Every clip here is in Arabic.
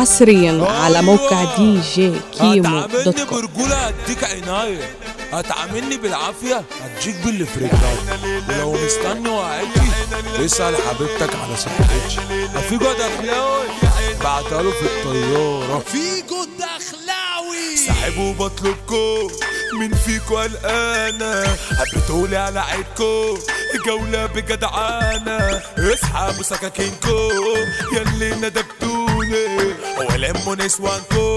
حصريا على موقع دي جي كيمو دوت هتعاملني كوم برجولة هديك عناية. هتعاملني بالعافية هتجيك باللي في رجلك ولو مستني وقعتي اسأل حبيبتك على صحتك. في جود اخلاوي بعتها له في الطيارة فيجو الدخلاوي ساحبه بطلبكو مين فيكو قلقانة. بتقولي على عيدكو جولة بجدعانة. اسحبوا سكاكينكو ياللي ندبتوني ولموا نسوانكو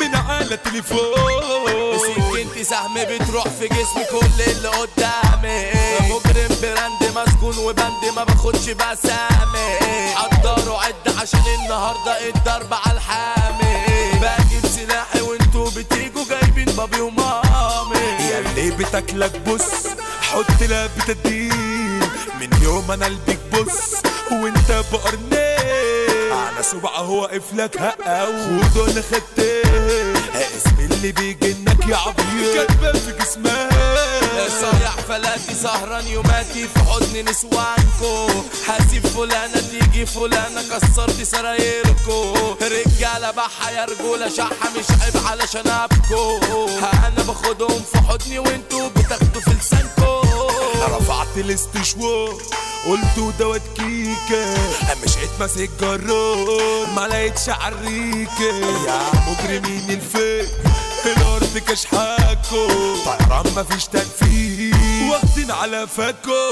من على تليفون سكنتي سهم بتروح في جسمي كل اللي قدامي مجرم براند مسكون وبند ما باخدش بسامي حضروا عد عشان النهارده الضرب على الحامي. بجيب سلاحي وانتوا بتيجوا جايبين بابي ومامي. ياللي بتاكلك بص حط لها بتدين من يوم أنا قلبك بص وانت بقرنين. أنا سبعة هو واقف لك هقاو خدوا خدتين اسم اللي بيجنك يا عبيط كاتبة في جسمها. صايع فلاتي سهران يوماتي في حضن نسوانكو. حاسب فلانة تيجي فلانة كسرت سرايركو. رجالة بحة يا رجولة شحة مش عيب علشان أبكو. أنا باخدهم في حضني وانتوا الاستشوار قلت دوت كيكة. مشيت ماسك جرار ما لقيتش عريكة. يا مجرمين الفيك؟ الأرض كشحاكو طيران مفيش تنفيذ. واخدين على فاكو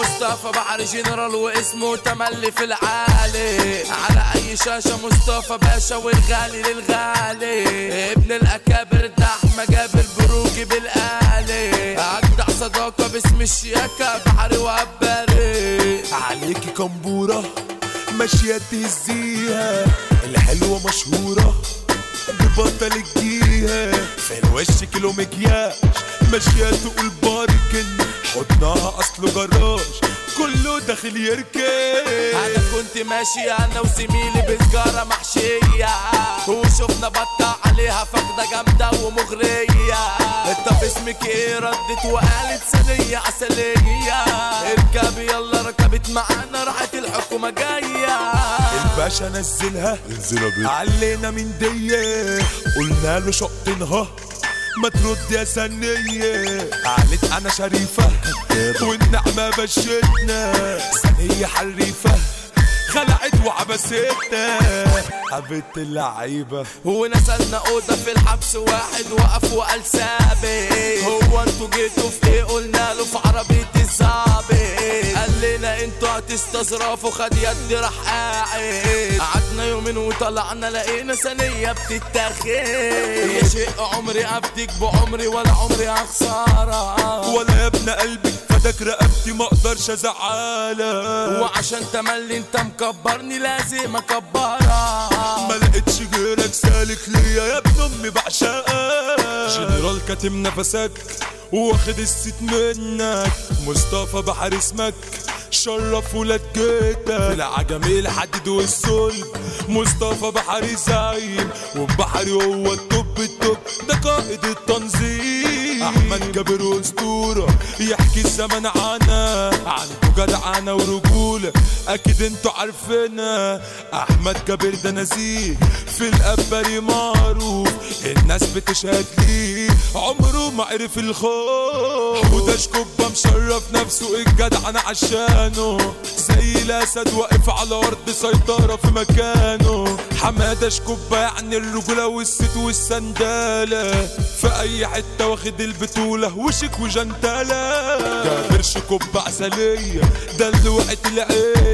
مصطفى بحر جنرال واسمه تملي في العالي. على أي شاشة مصطفى باشا والغالي للغالي. ابن الأكابر ده أحمد جابر بروجي بالآلي. اجدع الشياكة بحري وعباري عليكي كمبورة ماشية تهزيها. الحلوة مشهورة ببطل الجيها. في الوش كيلو مكياج؟ ماشية تقول باركن. حضنها اصله جراج. كله داخل يركن. أنا كنت ماشي أنا وزميلي بسجارة محشية. وشفنا بطة عليها فخدة جامدة ومغرية. طب اسمك إيه ردت وقالت سنية عسلية اركبي يلا ركبت معانا راحت الحكومة جاية. الباشا نزلها. انزلها بيه علينا من دية. قلنا له شقطنها ما ترد يا سنية قالت أنا شريفة والنعمة بشتنا سنية حريفة. خلعت وعبستنا حبيت اللعيبة. ونزلنا أوضة في الحبس واحد وقف وقال سابق هو أنتوا جيتوا في إيه؟ قلنا له في عربية الظابط قال لنا أنتوا هتستظرفوا خد يدي راح قاعد. قعدنا يومين وطلعنا لقينا ثانية بتتاخد. يا شيء عمري افديك بعمري ولا عمري هخساره ولا يا ابن قلبي فداك رقبتي ما أقدرش ازعلك وعشان تملي انت مكبرني لازم اكبرك ما لقيتش غيرك سالك ليا يا ابن أمي بعشقك. جنرال كاتم نفسك واخد الست منك. مصطفى بحر اسمك. شرف ولاد جيتك في العجمي الحديد والصلب مصطفى بحري زعيم وبحري هو ال top ال top. ده قائد التنظيم. أحمد جابر اسطوره يحكي الزمن عنا. عنده جدعنه ورجولة. أكيد أنتوا عارفينها أحمد جابر ده نزيه. في الابري معروف الناس بتشهد ليه. عمره ما عرف الخوف. وده شكوبة مشرف نفسه الجدع أنا عشانه. زي الأسد واقف على أرض سيطرة في مكانه. حمادة شكوبة يعني الرجولة والست والسندالة في أي حتة واخد البطولة وشك وجنتالة. جابر شكوبة عسلية ده اللي وقت العيلة.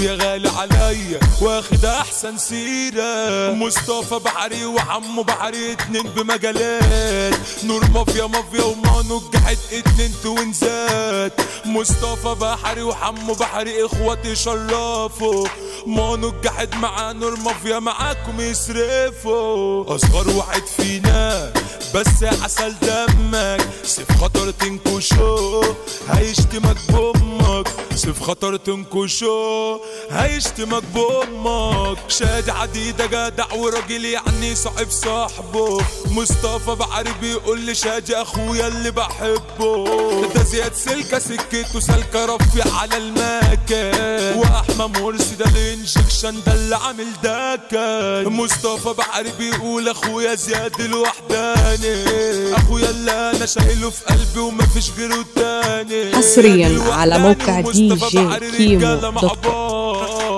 أخويا غالي عليا واخد أحسن سيرة. مصطفى بحري وعمو بحري اتنين بمجالات. نور مافيا مافيا ومانو نجحت اتنين توينزات مصطفى بحري وحمو بحري إخواتي شرفوا. مانو نجحت مع نور مافيا معاكم يصرفوا أصغر واحد فينا بس عسل دمك. سيف خطر تنكشو هيشتمك بامك سيف خطر تنكشو هيشتمك بامك شاد عديدة جدع وراجل يعني صاحب صاحبه. مصطفى بحري بيقول لي شادي أخويا اللي بحبه. ده زياد سلكة سكته سالكة رفيع على المكان واحمى مرسي ده ال injection ده اللي عامل دكن مصطفى بحري بيقول أخويا زياد الوحداني أخويا اللي أنا شايله في قلبي ومفيش غيره تاني. حصرياً على موقع دي جي كيمو.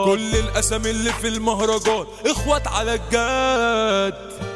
كل الأسامي اللي في المهرجان. إخوات على الجد.